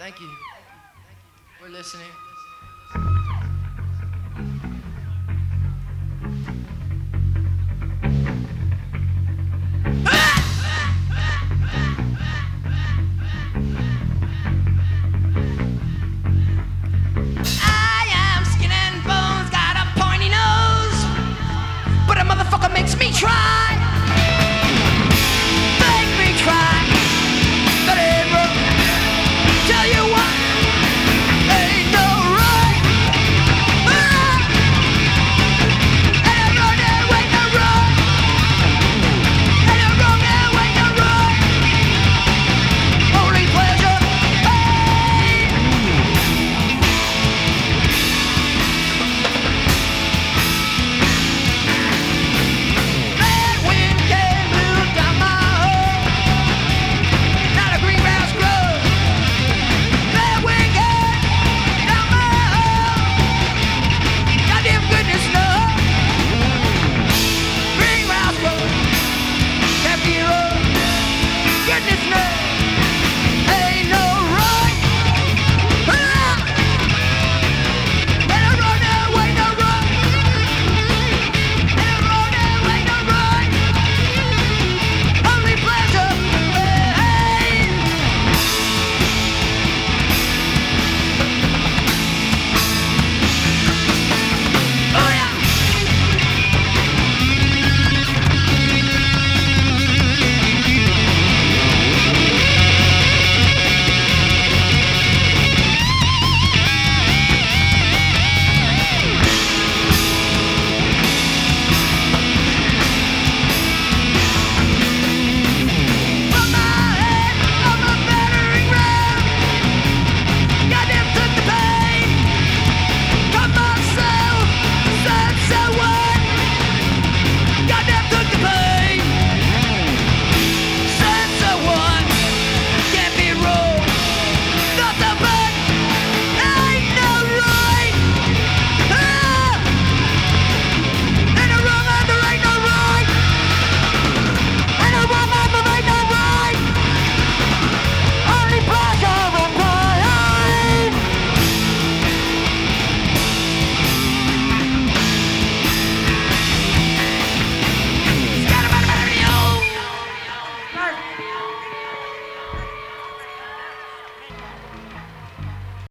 Thank you. We're listening.